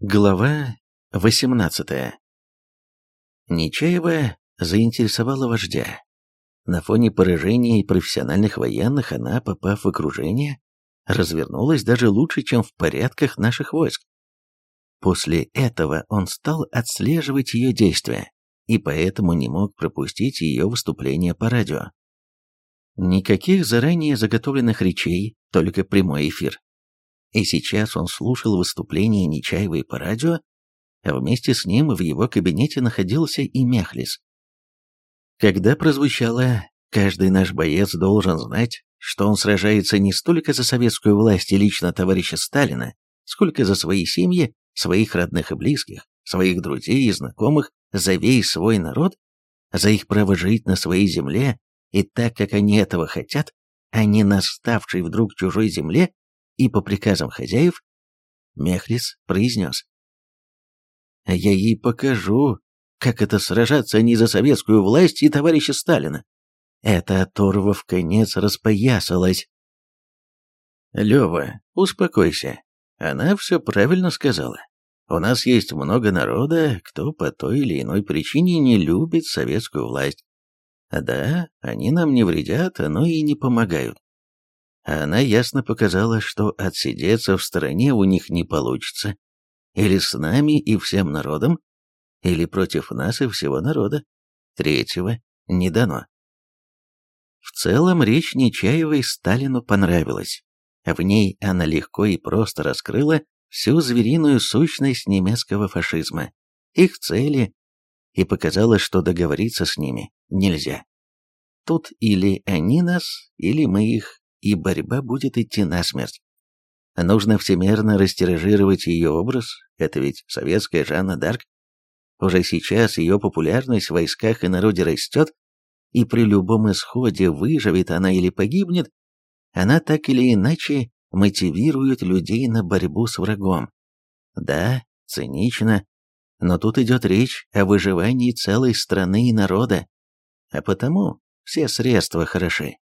Глава 18 Нечаева заинтересовала вождя. На фоне поражений профессиональных военных она, попав в окружение, развернулась даже лучше, чем в порядках наших войск. После этого он стал отслеживать ее действия, и поэтому не мог пропустить ее выступление по радио. Никаких заранее заготовленных речей, только прямой эфир. И сейчас он слушал выступление Нечаевой по радио, а вместе с ним в его кабинете находился и Мехлис. Когда прозвучало «Каждый наш боец должен знать, что он сражается не столько за советскую власть и лично товарища Сталина, сколько за свои семьи, своих родных и близких, своих друзей и знакомых, за весь свой народ, за их право жить на своей земле и так, как они этого хотят, а не на ставшей вдруг чужой земле, и по приказам хозяев, Мехлис произнес. «Я ей покажу, как это сражаться не за советскую власть и товарища Сталина. Это оторва в конец распоясалась». «Лева, успокойся. Она все правильно сказала. У нас есть много народа, кто по той или иной причине не любит советскую власть. Да, они нам не вредят, но и не помогают она ясно показала, что отсидеться в стороне у них не получится. Или с нами и всем народом, или против нас и всего народа. Третьего не дано. В целом речь Нечаевой Сталину понравилась. В ней она легко и просто раскрыла всю звериную сущность немецкого фашизма, их цели, и показала, что договориться с ними нельзя. Тут или они нас, или мы их и борьба будет идти насмерть. Нужно всемерно растиражировать ее образ, это ведь советская Жанна Дарк. Уже сейчас ее популярность в войсках и народе растет, и при любом исходе, выживет она или погибнет, она так или иначе мотивирует людей на борьбу с врагом. Да, цинично, но тут идет речь о выживании целой страны и народа, а потому все средства хороши.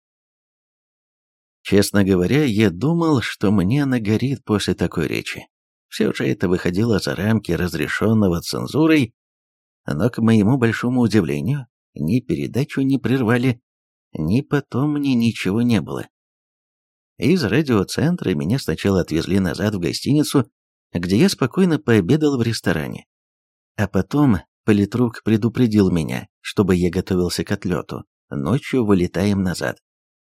Честно говоря, я думал, что мне нагорит после такой речи. Все же это выходило за рамки разрешенного цензурой, но, к моему большому удивлению, ни передачу не прервали, ни потом мне ничего не было. Из радиоцентра меня сначала отвезли назад в гостиницу, где я спокойно пообедал в ресторане. А потом политрук предупредил меня, чтобы я готовился к отлету. Ночью вылетаем назад.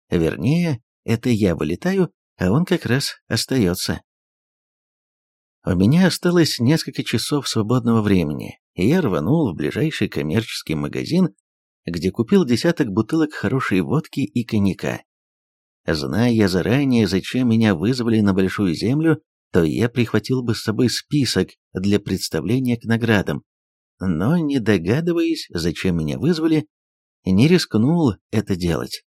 Вернее, это я вылетаю, а он как раз остается. У меня осталось несколько часов свободного времени, и я рванул в ближайший коммерческий магазин, где купил десяток бутылок хорошей водки и коньяка. Зная заранее, зачем меня вызвали на Большую Землю, то я прихватил бы с собой список для представления к наградам, но, не догадываясь, зачем меня вызвали, не рискнул это делать.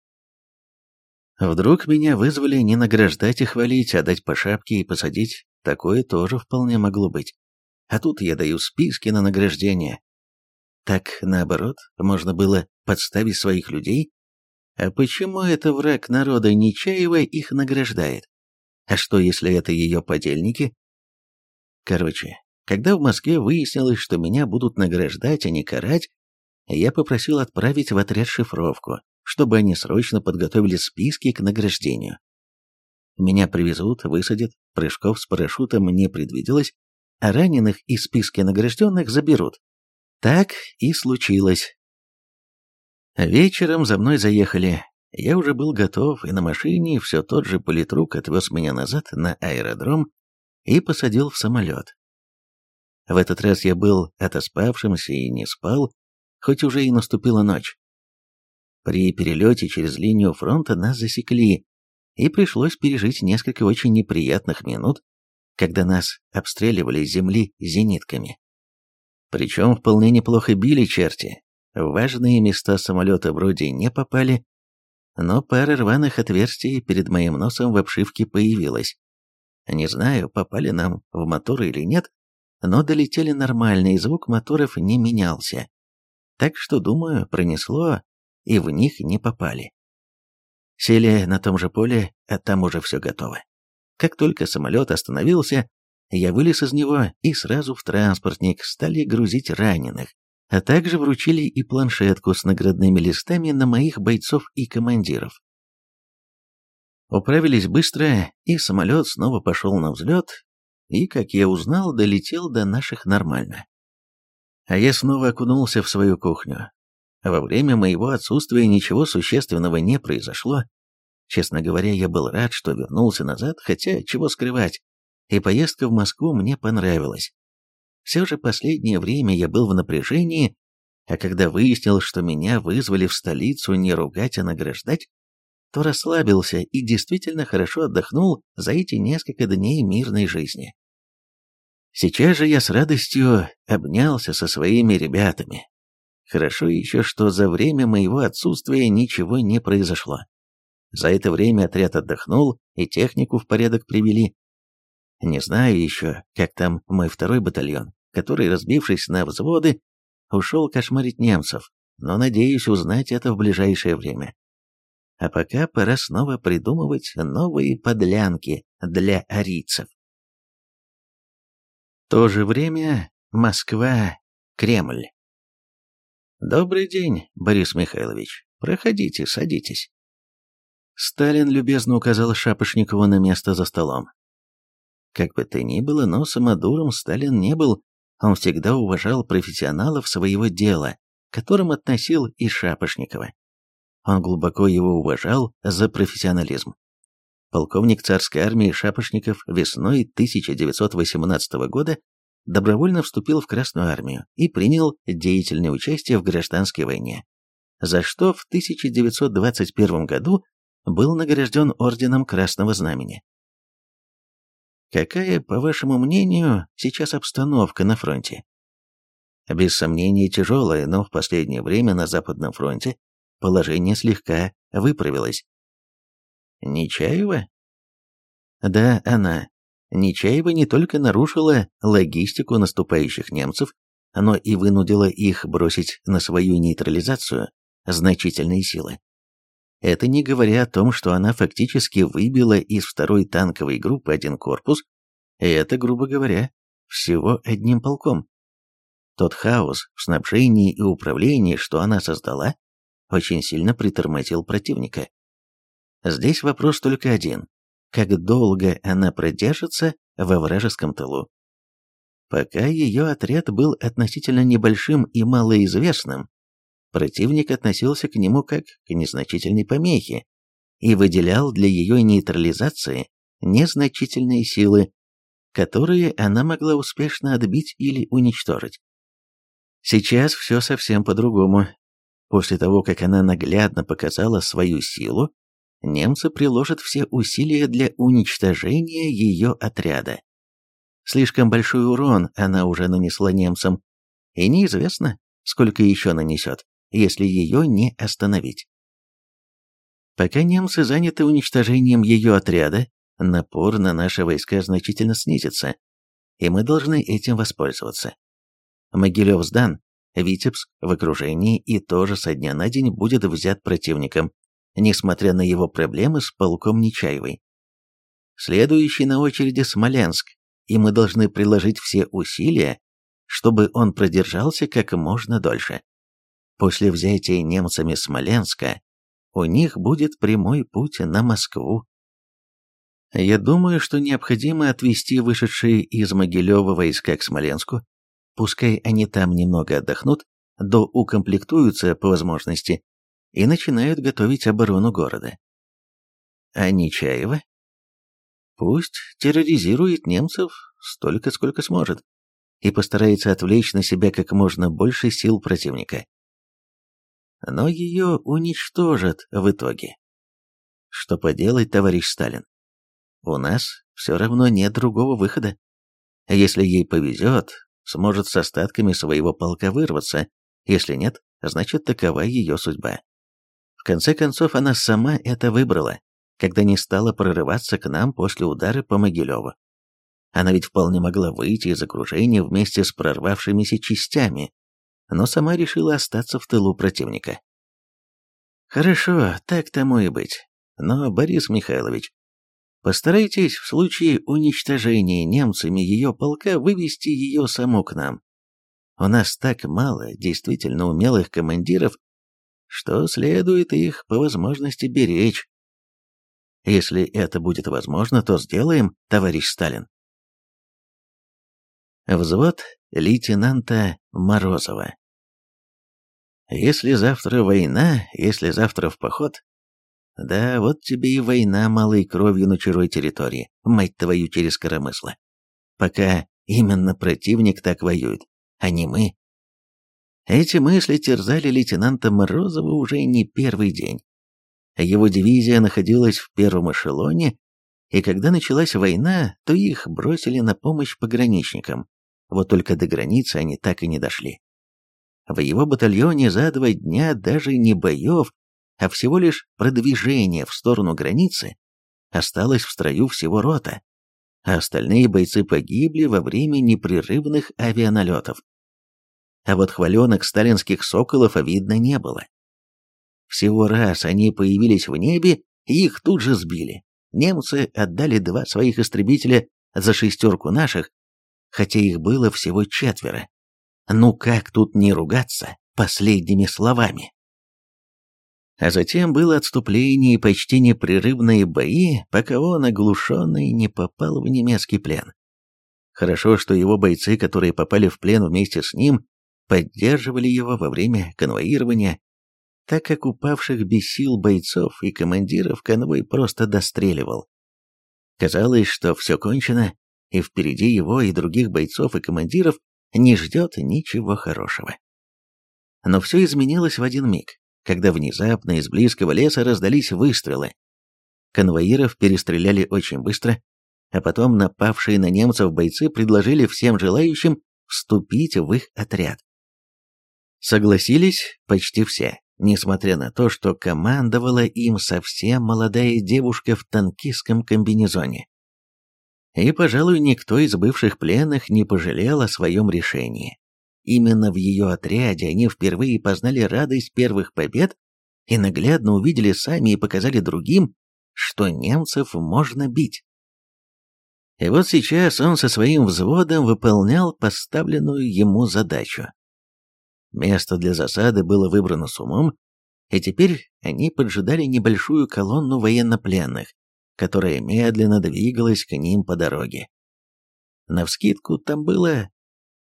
Вдруг меня вызвали не награждать и хвалить, а дать по шапке и посадить, такое тоже вполне могло быть. А тут я даю списки на награждение. Так, наоборот, можно было подставить своих людей. А почему это враг народа Нечаева их награждает? А что, если это ее подельники? Короче, когда в Москве выяснилось, что меня будут награждать, а не карать, я попросил отправить в отряд шифровку, чтобы они срочно подготовили списки к награждению. Меня привезут, высадят, прыжков с парашютом не предвиделось, а раненых из списка награжденных заберут. Так и случилось. Вечером за мной заехали. Я уже был готов, и на машине все тот же политрук отвез меня назад на аэродром и посадил в самолет. В этот раз я был отоспавшимся и не спал, хоть уже и наступила ночь. При перелете через линию фронта нас засекли, и пришлось пережить несколько очень неприятных минут, когда нас обстреливали с земли зенитками. Причем вполне неплохо били черти. В важные места самолета вроде не попали, но пара рваных отверстий перед моим носом в обшивке появилась. Не знаю, попали нам в мотор или нет, но долетели нормально, и звук моторов не менялся. Так что, думаю, пронесло, и в них не попали. Сели на том же поле, а там уже все готово. Как только самолет остановился, я вылез из него и сразу в транспортник стали грузить раненых, а также вручили и планшетку с наградными листами на моих бойцов и командиров. Управились быстро, и самолет снова пошел на взлет, и, как я узнал, долетел до наших нормально. А я снова окунулся в свою кухню. Во время моего отсутствия ничего существенного не произошло. Честно говоря, я был рад, что вернулся назад, хотя чего скрывать, и поездка в Москву мне понравилась. Все же последнее время я был в напряжении, а когда выяснил, что меня вызвали в столицу не ругать, а награждать, то расслабился и действительно хорошо отдохнул за эти несколько дней мирной жизни. Сейчас же я с радостью обнялся со своими ребятами. Хорошо еще, что за время моего отсутствия ничего не произошло. За это время отряд отдохнул и технику в порядок привели. Не знаю еще, как там мой второй батальон, который, разбившись на взводы, ушел кошмарить немцев, но надеюсь узнать это в ближайшее время. А пока пора снова придумывать новые подлянки для арийцев. В то же время Москва, Кремль. «Добрый день, Борис Михайлович. Проходите, садитесь». Сталин любезно указал Шапошникову на место за столом. Как бы то ни было, но самодуром Сталин не был, он всегда уважал профессионалов своего дела, к которым относил и Шапошникова. Он глубоко его уважал за профессионализм. Полковник царской армии Шапошников весной 1918 года добровольно вступил в Красную армию и принял деятельное участие в гражданской войне, за что в 1921 году был награжден Орденом Красного Знамени. Какая, по вашему мнению, сейчас обстановка на фронте? Без сомнения тяжелая, но в последнее время на Западном фронте положение слегка выправилось. Нечаева? Да, она. Нечаева не только нарушила логистику наступающих немцев, но и вынудила их бросить на свою нейтрализацию значительные силы. Это не говоря о том, что она фактически выбила из второй танковой группы один корпус, и это, грубо говоря, всего одним полком. Тот хаос в снабжении и управлении, что она создала, очень сильно притормозил противника. Здесь вопрос только один. Как долго она продержится во вражеском тылу? Пока ее отряд был относительно небольшим и малоизвестным, Противник относился к нему как к незначительной помехе и выделял для ее нейтрализации незначительные силы, которые она могла успешно отбить или уничтожить. Сейчас все совсем по-другому. После того, как она наглядно показала свою силу, немцы приложат все усилия для уничтожения ее отряда. Слишком большой урон она уже нанесла немцам, и неизвестно, сколько еще нанесет если ее не остановить. Пока немцы заняты уничтожением ее отряда, напор на наши войска значительно снизится, и мы должны этим воспользоваться. Могилев сдан, Витебск в окружении и тоже со дня на день будет взят противником, несмотря на его проблемы с полком Нечаевой. Следующий на очереди Смоленск, и мы должны приложить все усилия, чтобы он продержался как можно дольше. После взятия немцами Смоленска у них будет прямой путь на Москву. Я думаю, что необходимо отвести вышедшие из Могилева войска к Смоленску, пускай они там немного отдохнут, до укомплектуются по возможности и начинают готовить оборону города. А Нечаева? Пусть терроризирует немцев столько, сколько сможет, и постарается отвлечь на себя как можно больше сил противника но ее уничтожат в итоге. Что поделать, товарищ Сталин? У нас все равно нет другого выхода. Если ей повезет, сможет с остатками своего полка вырваться, если нет, значит такова ее судьба. В конце концов, она сама это выбрала, когда не стала прорываться к нам после удара по Могилеву. Она ведь вполне могла выйти из окружения вместе с прорвавшимися частями, но сама решила остаться в тылу противника. Хорошо, так тому и быть. Но, Борис Михайлович, Постарайтесь в случае уничтожения немцами ее полка вывести ее саму к нам. У нас так мало действительно умелых командиров, что следует их по возможности беречь. Если это будет возможно, то сделаем, товарищ Сталин. Взвод лейтенанта Морозова. Если завтра война, если завтра в поход, да, вот тебе и война малой кровью на чужой территории, мать твою через коромысло. Пока именно противник так воюет, а не мы. Эти мысли терзали лейтенанта Морозова уже не первый день. Его дивизия находилась в первом эшелоне, и когда началась война, то их бросили на помощь пограничникам. Вот только до границы они так и не дошли. В его батальоне за два дня даже не боев, а всего лишь продвижение в сторону границы, осталось в строю всего рота, а остальные бойцы погибли во время непрерывных авианалетов. А вот хваленок сталинских соколов видно не было. Всего раз они появились в небе, и их тут же сбили. Немцы отдали два своих истребителя за шестерку наших, хотя их было всего четверо. Ну как тут не ругаться последними словами? А затем было отступление и почти непрерывные бои, пока он, оглушенный, не попал в немецкий плен. Хорошо, что его бойцы, которые попали в плен вместе с ним, поддерживали его во время конвоирования, так как упавших без сил бойцов и командиров конвой просто достреливал. Казалось, что все кончено, и впереди его и других бойцов и командиров не ждет ничего хорошего. Но все изменилось в один миг когда внезапно из близкого леса раздались выстрелы. Конвоиров перестреляли очень быстро, а потом напавшие на немцев бойцы предложили всем желающим вступить в их отряд. Согласились почти все, несмотря на то, что командовала им совсем молодая девушка в танкистском комбинезоне. И, пожалуй, никто из бывших пленных не пожалел о своем решении. Именно в ее отряде они впервые познали радость первых побед и наглядно увидели сами и показали другим, что немцев можно бить. И вот сейчас он со своим взводом выполнял поставленную ему задачу. Место для засады было выбрано с умом, и теперь они поджидали небольшую колонну военнопленных, которая медленно двигалась к ним по дороге. Навскидку там было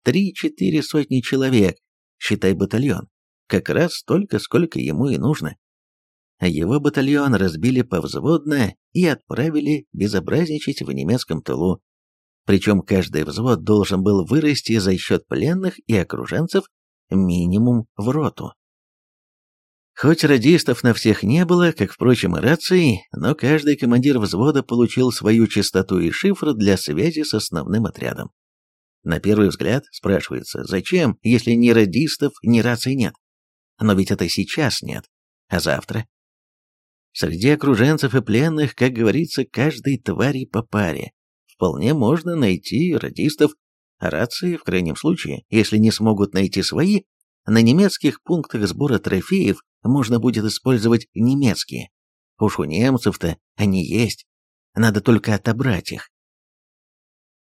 Три-четыре сотни человек, считай батальон, как раз столько, сколько ему и нужно. Его батальон разбили повзводно и отправили безобразничать в немецком тылу. Причем каждый взвод должен был вырасти за счет пленных и окруженцев минимум в роту. Хоть радистов на всех не было, как, впрочем, и раций, но каждый командир взвода получил свою частоту и шифр для связи с основным отрядом. На первый взгляд спрашивается, зачем, если ни радистов, ни раций нет? Но ведь это сейчас нет, а завтра? Среди окруженцев и пленных, как говорится, каждой твари по паре. Вполне можно найти радистов, рации, в крайнем случае, если не смогут найти свои, на немецких пунктах сбора трофеев можно будет использовать немецкие. Уж у немцев-то они есть, надо только отобрать их.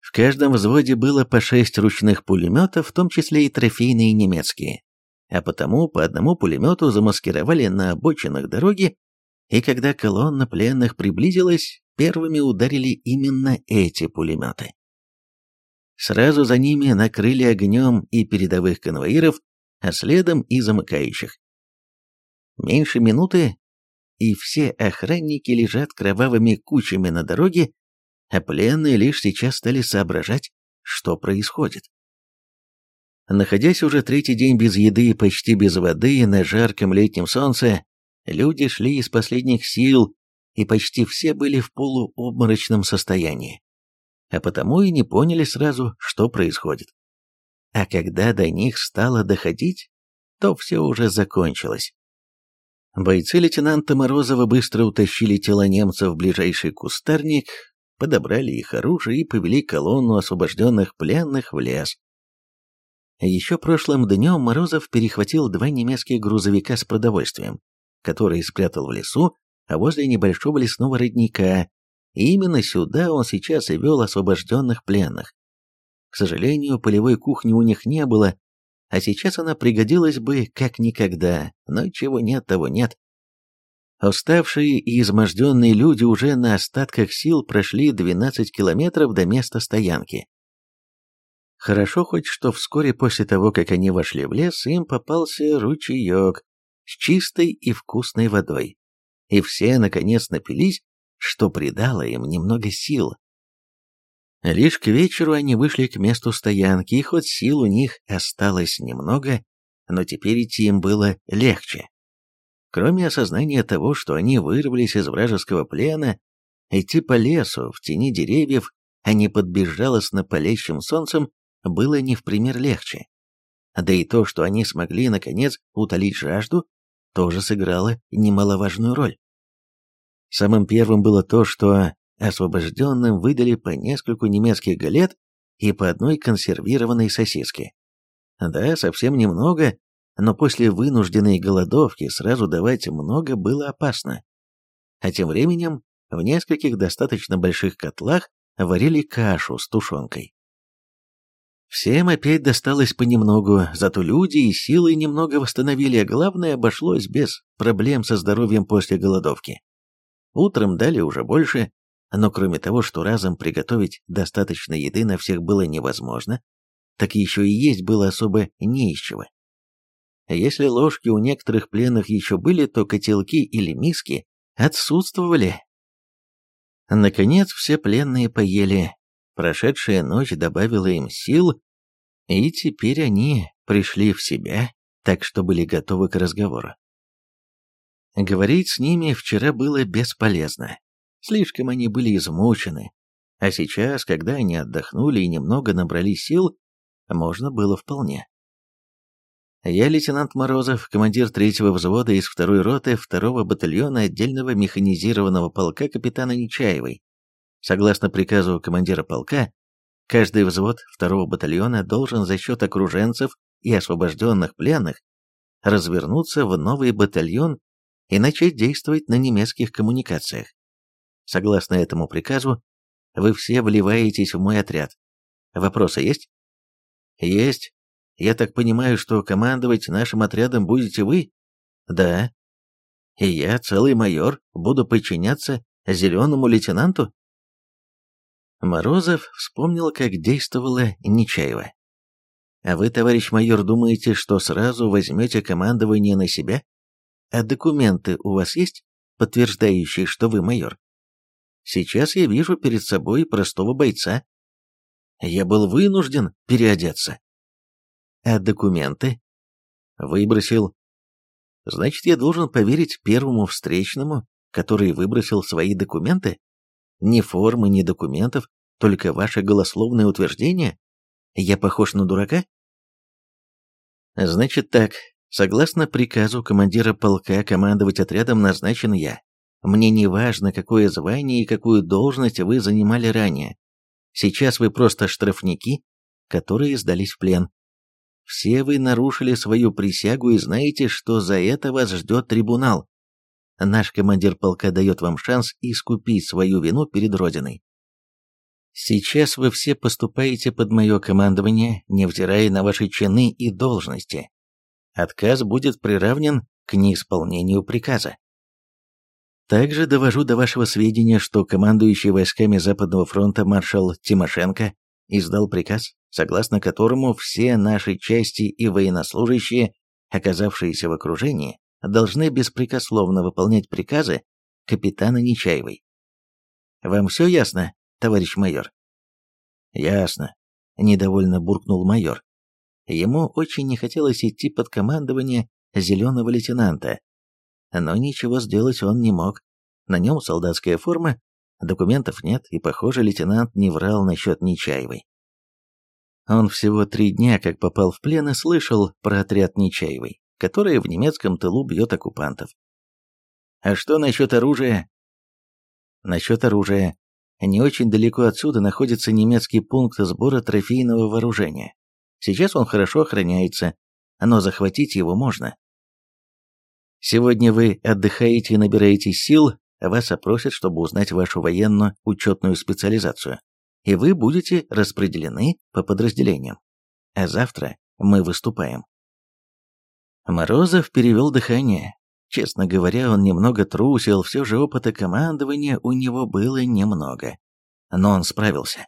В каждом взводе было по шесть ручных пулеметов, в том числе и трофейные немецкие. А потому по одному пулемету замаскировали на обочинах дороги, и когда колонна пленных приблизилась, первыми ударили именно эти пулеметы. Сразу за ними накрыли огнем и передовых конвоиров, а следом и замыкающих. Меньше минуты, и все охранники лежат кровавыми кучами на дороге, а пленные лишь сейчас стали соображать, что происходит. Находясь уже третий день без еды и почти без воды на жарком летнем солнце, люди шли из последних сил, и почти все были в полуобморочном состоянии. А потому и не поняли сразу, что происходит. А когда до них стало доходить, то все уже закончилось. Бойцы лейтенанта Морозова быстро утащили тела немцев в ближайший кустарник, подобрали их оружие и повели колонну освобожденных пленных в лес. Еще прошлым днем Морозов перехватил два немецких грузовика с продовольствием, которые спрятал в лесу, а возле небольшого лесного родника, И именно сюда он сейчас и вел освобожденных пленных. К сожалению, полевой кухни у них не было, а сейчас она пригодилась бы как никогда, но чего нет, того нет. Уставшие и изможденные люди уже на остатках сил прошли 12 километров до места стоянки. Хорошо хоть, что вскоре после того, как они вошли в лес, им попался ручеек с чистой и вкусной водой. И все, наконец, напились, что придало им немного сил. Лишь к вечеру они вышли к месту стоянки, и хоть сил у них осталось немного, но теперь идти им было легче. Кроме осознания того, что они вырвались из вражеского плена, идти по лесу в тени деревьев, а не под безжалостно палящим солнцем, было не в пример легче. Да и то, что они смогли, наконец, утолить жажду, тоже сыграло немаловажную роль. Самым первым было то, что освобожденным выдали по нескольку немецких галет и по одной консервированной сосиске. Да, совсем немного, но после вынужденной голодовки сразу давать много было опасно. А тем временем в нескольких достаточно больших котлах варили кашу с тушенкой. Всем опять досталось понемногу, зато люди и силы немного восстановили, а главное обошлось без проблем со здоровьем после голодовки. Утром дали уже больше, но кроме того, что разом приготовить достаточно еды на всех было невозможно, так еще и есть было особо не из чего. Если ложки у некоторых пленных еще были, то котелки или миски отсутствовали. Наконец все пленные поели. Прошедшая ночь добавила им сил, и теперь они пришли в себя, так что были готовы к разговору. Говорить с ними вчера было бесполезно. Слишком они были измучены. А сейчас, когда они отдохнули и немного набрали сил, можно было вполне. Я лейтенант Морозов, командир третьего взвода из второй роты второго батальона отдельного механизированного полка капитана Нечаевой. Согласно приказу командира полка, каждый взвод второго батальона должен за счет окруженцев и освобожденных пленных развернуться в новый батальон и начать действовать на немецких коммуникациях. Согласно этому приказу, вы все вливаетесь в мой отряд. Вопросы есть? Есть. Я так понимаю, что командовать нашим отрядом будете вы? Да. И я, целый майор, буду подчиняться зеленому лейтенанту? Морозов вспомнил, как действовала Нечаева. А вы, товарищ майор, думаете, что сразу возьмете командование на себя? А документы у вас есть, подтверждающие, что вы майор? Сейчас я вижу перед собой простого бойца. Я был вынужден переодеться. А документы? Выбросил. Значит, я должен поверить первому встречному, который выбросил свои документы? Ни формы, ни документов, только ваше голословное утверждение? Я похож на дурака? Значит так, согласно приказу командира полка командовать отрядом назначен я. Мне не важно, какое звание и какую должность вы занимали ранее. Сейчас вы просто штрафники, которые сдались в плен. Все вы нарушили свою присягу и знаете, что за это вас ждет трибунал. Наш командир полка дает вам шанс искупить свою вину перед Родиной. Сейчас вы все поступаете под мое командование, невзирая на ваши чины и должности. Отказ будет приравнен к неисполнению приказа. Также довожу до вашего сведения, что командующий войсками Западного фронта маршал Тимошенко издал приказ, согласно которому все наши части и военнослужащие, оказавшиеся в окружении, должны беспрекословно выполнять приказы капитана Нечаевой. Вам все ясно, товарищ майор? Ясно, недовольно буркнул майор. Ему очень не хотелось идти под командование зеленого лейтенанта, но ничего сделать он не мог. На нем солдатская форма, документов нет, и, похоже, лейтенант не врал насчет Нечаевой. Он всего три дня, как попал в плен, и слышал про отряд Нечаевой, который в немецком тылу бьет оккупантов. А что насчет оружия? Насчет оружия. Не очень далеко отсюда находится немецкий пункт сбора трофейного вооружения. Сейчас он хорошо охраняется, но захватить его можно. Сегодня вы отдыхаете и набираете сил, вас опросят, чтобы узнать вашу военную учетную специализацию, и вы будете распределены по подразделениям. А завтра мы выступаем. Морозов перевел дыхание. Честно говоря, он немного трусил, все же опыта командования у него было немного. Но он справился.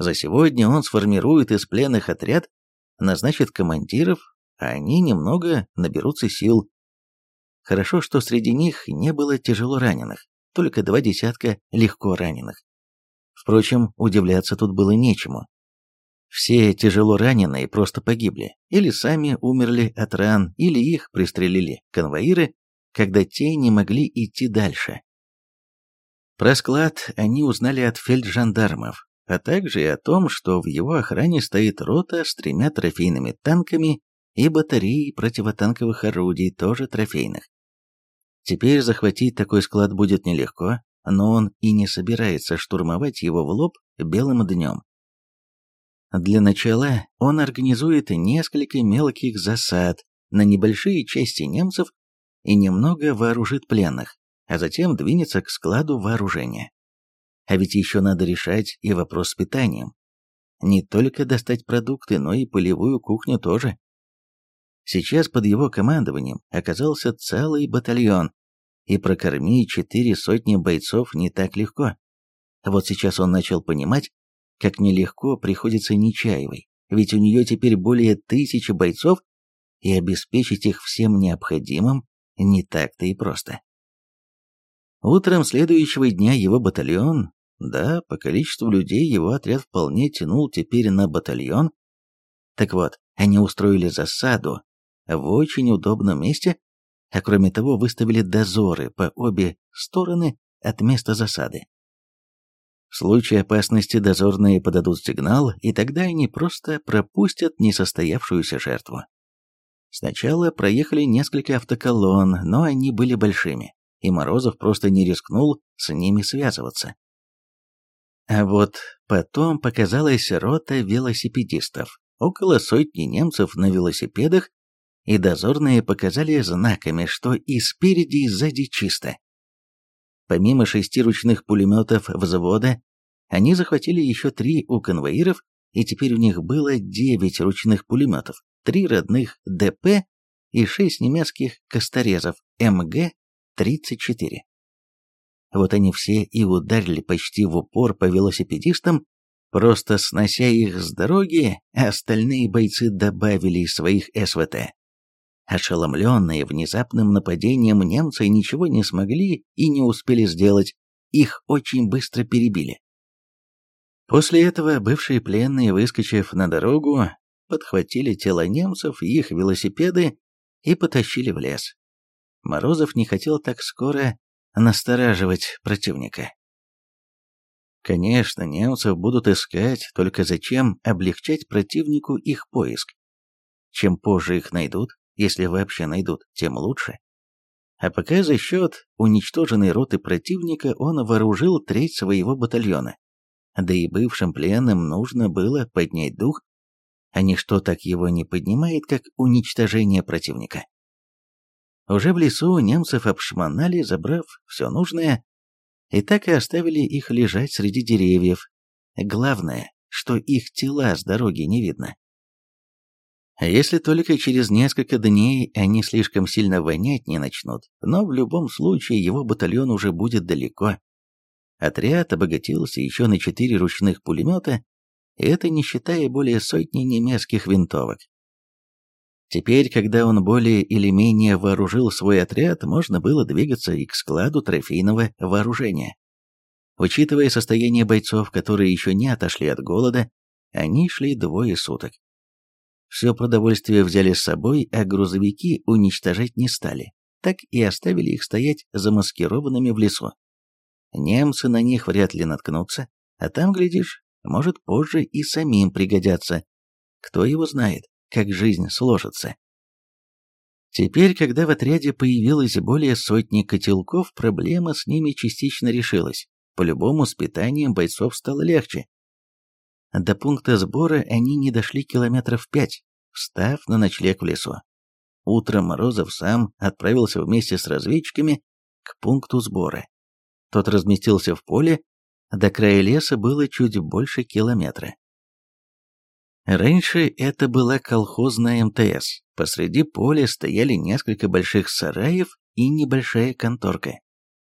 За сегодня он сформирует из пленных отряд, назначит командиров, а они немного наберутся сил. Хорошо, что среди них не было тяжело раненых, только два десятка легко раненых. Впрочем, удивляться тут было нечему. Все тяжело раненые просто погибли, или сами умерли от ран, или их пристрелили конвоиры, когда те не могли идти дальше. Про склад они узнали от фельджандармов, а также и о том, что в его охране стоит рота с тремя трофейными танками и батареей противотанковых орудий, тоже трофейных. Теперь захватить такой склад будет нелегко, но он и не собирается штурмовать его в лоб белым днем. Для начала он организует несколько мелких засад на небольшие части немцев и немного вооружит пленных, а затем двинется к складу вооружения. А ведь еще надо решать и вопрос с питанием. Не только достать продукты, но и полевую кухню тоже. Сейчас под его командованием оказался целый батальон, и прокормить четыре сотни бойцов не так легко. Вот сейчас он начал понимать, как нелегко приходится Нечаевой, ведь у нее теперь более тысячи бойцов, и обеспечить их всем необходимым не так-то и просто. Утром следующего дня его батальон, да, по количеству людей его отряд вполне тянул теперь на батальон. Так вот, они устроили засаду в очень удобном месте, а кроме того выставили дозоры по обе стороны от места засады. В случае опасности дозорные подадут сигнал, и тогда они просто пропустят несостоявшуюся жертву. Сначала проехали несколько автоколонн, но они были большими, и Морозов просто не рискнул с ними связываться. А вот потом показалась рота велосипедистов, около сотни немцев на велосипедах, и дозорные показали знаками, что и спереди, и сзади чисто. Помимо шести ручных пулеметов взвода, они захватили еще три у конвоиров, и теперь у них было девять ручных пулеметов, три родных ДП и шесть немецких косторезов МГ-34. Вот они все и ударили почти в упор по велосипедистам, просто снося их с дороги, а остальные бойцы добавили своих СВТ. Ошеломленные внезапным нападением немцы ничего не смогли и не успели сделать, их очень быстро перебили. После этого бывшие пленные, выскочив на дорогу, подхватили тела немцев и их велосипеды и потащили в лес. Морозов не хотел так скоро настораживать противника. Конечно, немцев будут искать, только зачем облегчать противнику их поиск? Чем позже их найдут, если вообще найдут, тем лучше. А пока за счет уничтоженной роты противника он вооружил треть своего батальона. Да и бывшим пленным нужно было поднять дух, а ничто так его не поднимает, как уничтожение противника. Уже в лесу немцев обшмонали, забрав все нужное, и так и оставили их лежать среди деревьев. Главное, что их тела с дороги не видно. Если только через несколько дней они слишком сильно вонять не начнут, но в любом случае его батальон уже будет далеко. Отряд обогатился еще на четыре ручных пулемета, и это не считая более сотни немецких винтовок. Теперь, когда он более или менее вооружил свой отряд, можно было двигаться и к складу трофейного вооружения. Учитывая состояние бойцов, которые еще не отошли от голода, они шли двое суток. Все продовольствие взяли с собой, а грузовики уничтожать не стали, так и оставили их стоять замаскированными в лесу. Немцы на них вряд ли наткнутся, а там, глядишь, может позже и самим пригодятся. Кто его знает, как жизнь сложится. Теперь, когда в отряде появилось более сотни котелков, проблема с ними частично решилась. По-любому с питанием бойцов стало легче. До пункта сбора они не дошли километров пять, встав на ночлег в лесу. Утром Морозов сам отправился вместе с разведчиками к пункту сбора. Тот разместился в поле, до края леса было чуть больше километра. Раньше это была колхозная МТС. Посреди поля стояли несколько больших сараев и небольшая конторка.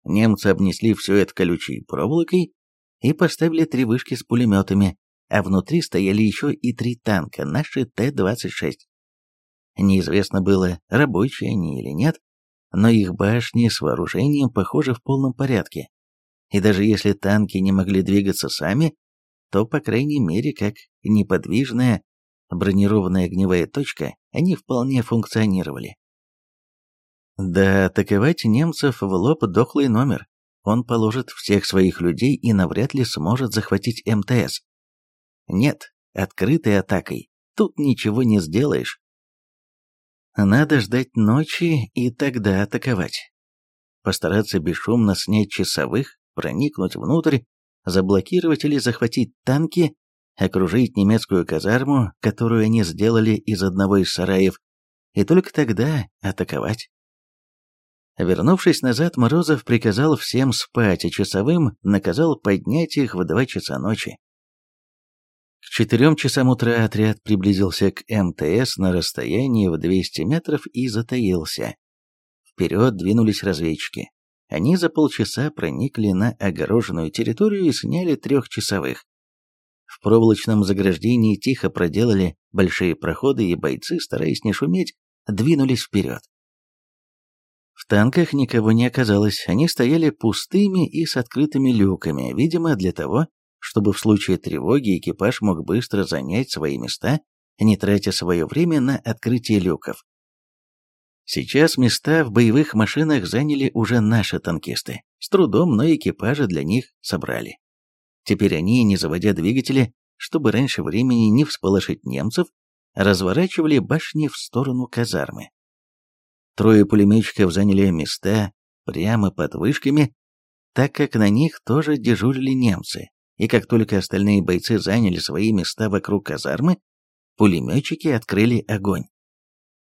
Немцы обнесли все это колючей проволокой и поставили три вышки с пулеметами, а внутри стояли еще и три танка, наши Т-26. Неизвестно было, рабочие они или нет, но их башни с вооружением, похоже, в полном порядке. И даже если танки не могли двигаться сами, то, по крайней мере, как неподвижная бронированная огневая точка, они вполне функционировали. Да, атаковать немцев в лоб дохлый номер. Он положит всех своих людей и навряд ли сможет захватить МТС. Нет, открытой атакой тут ничего не сделаешь. Надо ждать ночи и тогда атаковать. Постараться бесшумно снять часовых, проникнуть внутрь, заблокировать или захватить танки, окружить немецкую казарму, которую они сделали из одного из сараев, и только тогда атаковать. Вернувшись назад, Морозов приказал всем спать, а часовым наказал поднять их в два часа ночи. К четырем часам утра отряд приблизился к МТС на расстоянии в 200 метров и затаился. Вперед двинулись разведчики. Они за полчаса проникли на огороженную территорию и сняли трехчасовых. В проволочном заграждении тихо проделали большие проходы, и бойцы, стараясь не шуметь, двинулись вперед. В танках никого не оказалось, они стояли пустыми и с открытыми люками, видимо, для того, чтобы в случае тревоги экипаж мог быстро занять свои места, не тратя свое время на открытие люков. Сейчас места в боевых машинах заняли уже наши танкисты. С трудом, но экипажи для них собрали. Теперь они, не заводя двигатели, чтобы раньше времени не всполошить немцев, разворачивали башни в сторону казармы. Трое пулеметчиков заняли места прямо под вышками, так как на них тоже дежурили немцы, и как только остальные бойцы заняли свои места вокруг казармы, пулеметчики открыли огонь.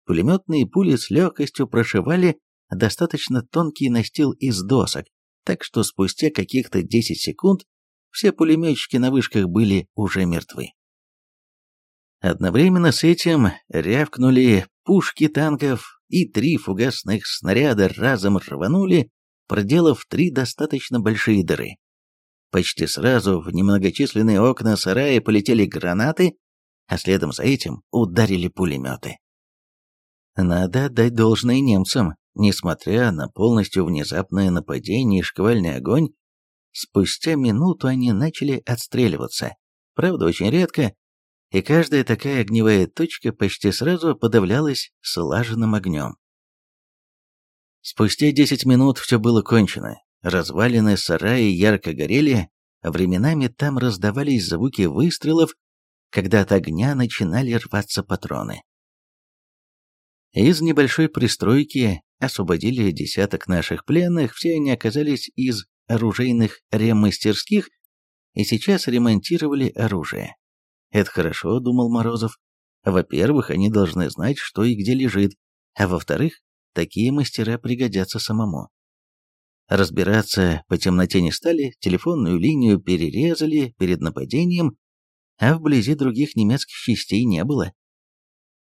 Пулеметные пули с легкостью прошивали достаточно тонкий настил из досок, так что спустя каких-то 10 секунд все пулеметчики на вышках были уже мертвы. Одновременно с этим рявкнули пушки танков, и три фугасных снаряда разом рванули, проделав три достаточно большие дыры. Почти сразу в немногочисленные окна сарая полетели гранаты, а следом за этим ударили пулеметы. Надо отдать должное немцам, несмотря на полностью внезапное нападение и шквальный огонь, спустя минуту они начали отстреливаться, правда очень редко, и каждая такая огневая точка почти сразу подавлялась слаженным огнем. Спустя десять минут все было кончено, развалины сараи ярко горели, временами там раздавались звуки выстрелов, когда от огня начинали рваться патроны. Из небольшой пристройки освободили десяток наших пленных, все они оказались из оружейных ремастерских и сейчас ремонтировали оружие. Это хорошо, думал Морозов. Во-первых, они должны знать, что и где лежит, а во-вторых, такие мастера пригодятся самому. Разбираться по темноте не стали, телефонную линию перерезали перед нападением, а вблизи других немецких частей не было.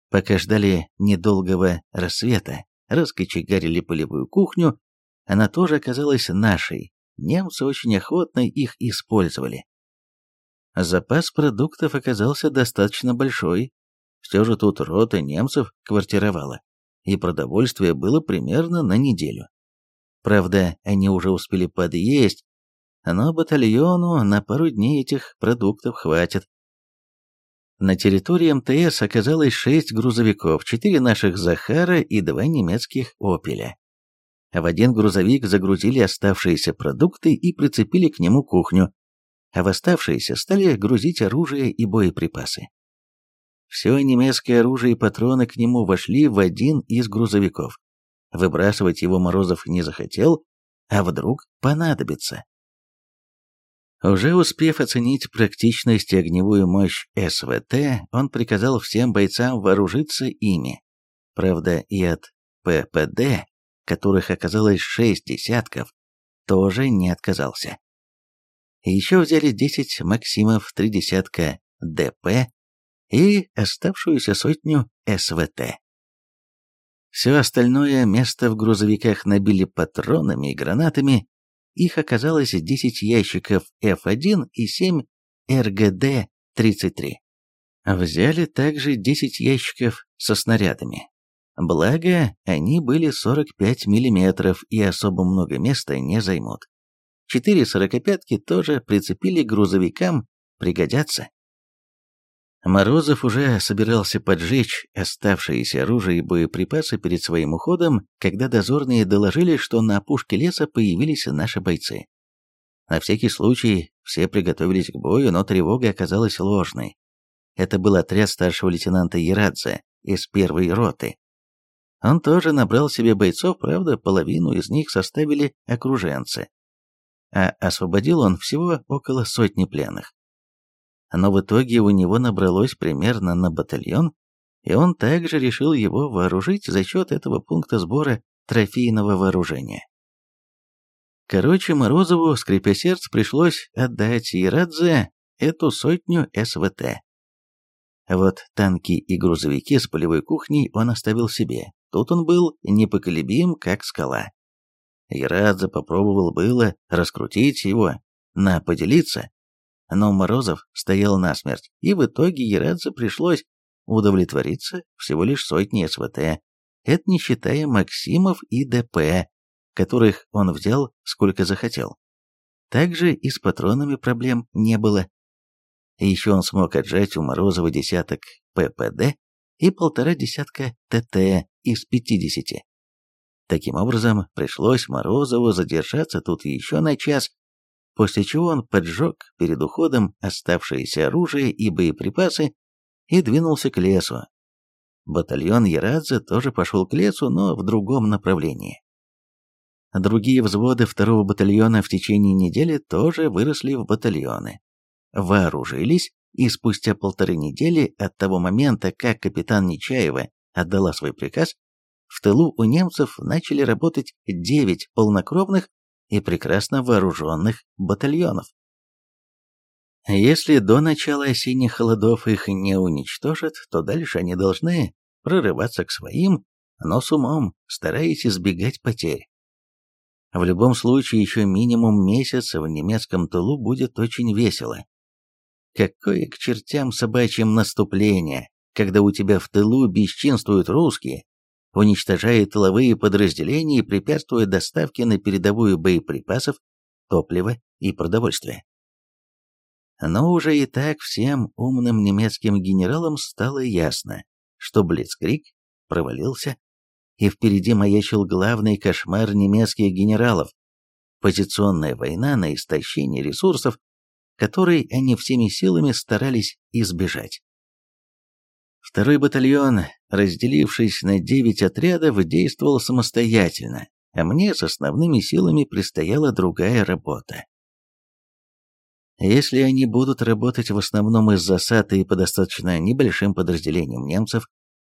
Пока ждали недолгого рассвета, раскочегарили полевую кухню, она тоже оказалась нашей, немцы очень охотно их использовали. Запас продуктов оказался достаточно большой, все же тут рота немцев квартировала, и продовольствие было примерно на неделю. Правда, они уже успели подъесть, но батальону на пару дней этих продуктов хватит. На территории МТС оказалось шесть грузовиков, четыре наших «Захара» и два немецких «Опеля». В один грузовик загрузили оставшиеся продукты и прицепили к нему кухню, а в оставшиеся стали грузить оружие и боеприпасы. Все немецкое оружие и патроны к нему вошли в один из грузовиков. Выбрасывать его Морозов не захотел, а вдруг понадобится. Уже успев оценить практичность и огневую мощь СВТ, он приказал всем бойцам вооружиться ими. Правда, и от ППД, которых оказалось шесть десятков, тоже не отказался. Еще взяли 10 Максимов, три десятка ДП и оставшуюся сотню СВТ. Все остальное место в грузовиках набили патронами и гранатами, их оказалось 10 ящиков F1 и 7 РГД-33. Взяли также 10 ящиков со снарядами. Благо, они были 45 мм и особо много места не займут. Четыре сорокопятки тоже прицепили к грузовикам, пригодятся. Морозов уже собирался поджечь оставшиеся оружие и боеприпасы перед своим уходом, когда дозорные доложили, что на опушке леса появились наши бойцы. На всякий случай все приготовились к бою, но тревога оказалась ложной. Это был отряд старшего лейтенанта Ярадзе из первой роты. Он тоже набрал себе бойцов, правда, половину из них составили окруженцы. А освободил он всего около сотни пленных но в итоге у него набралось примерно на батальон, и он также решил его вооружить за счет этого пункта сбора трофейного вооружения. Короче, Морозову, скрипя сердце, пришлось отдать Ярадзе эту сотню СВТ. Вот танки и грузовики с полевой кухней он оставил себе. Тут он был непоколебим, как скала. Ярадзе попробовал было раскрутить его, на поделиться, но Морозов стоял насмерть, и в итоге Ярадзе пришлось удовлетвориться всего лишь сотней СВТ, это не считая Максимов и ДП, которых он взял сколько захотел. Также и с патронами проблем не было. Еще он смог отжать у Морозова десяток ППД и полтора десятка ТТ из 50. Таким образом, пришлось Морозову задержаться тут еще на час, после чего он поджег перед уходом оставшееся оружие и боеприпасы и двинулся к лесу. Батальон Ярадзе тоже пошел к лесу, но в другом направлении. Другие взводы второго батальона в течение недели тоже выросли в батальоны. Вооружились, и спустя полторы недели от того момента, как капитан Нечаева отдала свой приказ, в тылу у немцев начали работать девять полнокровных и прекрасно вооруженных батальонов. Если до начала осенних холодов их не уничтожат, то дальше они должны прорываться к своим, но с умом, стараясь избегать потерь. В любом случае, еще минимум месяц в немецком тылу будет очень весело. Какое к чертям собачьим наступление, когда у тебя в тылу бесчинствуют русские, уничтожая тыловые подразделения и препятствуя доставке на передовую боеприпасов, топлива и продовольствия. Но уже и так всем умным немецким генералам стало ясно, что Блицкрик провалился, и впереди маячил главный кошмар немецких генералов – позиционная война на истощение ресурсов, которой они всеми силами старались избежать. Второй батальон, разделившись на девять отрядов, действовал самостоятельно, а мне с основными силами предстояла другая работа. Если они будут работать в основном из засад и по достаточно небольшим подразделениям немцев,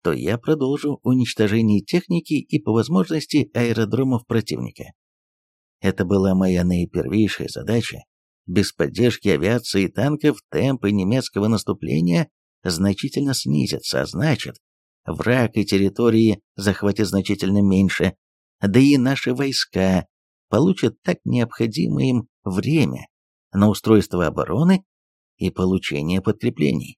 то я продолжу уничтожение техники и по возможности аэродромов противника. Это была моя наипервейшая задача. Без поддержки авиации и танков темпы немецкого наступления значительно снизится, а значит, враг и территории захватят значительно меньше, да и наши войска получат так необходимое им время на устройство обороны и получение подкреплений.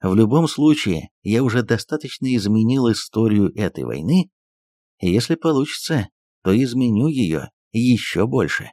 В любом случае, я уже достаточно изменил историю этой войны, и если получится, то изменю ее еще больше.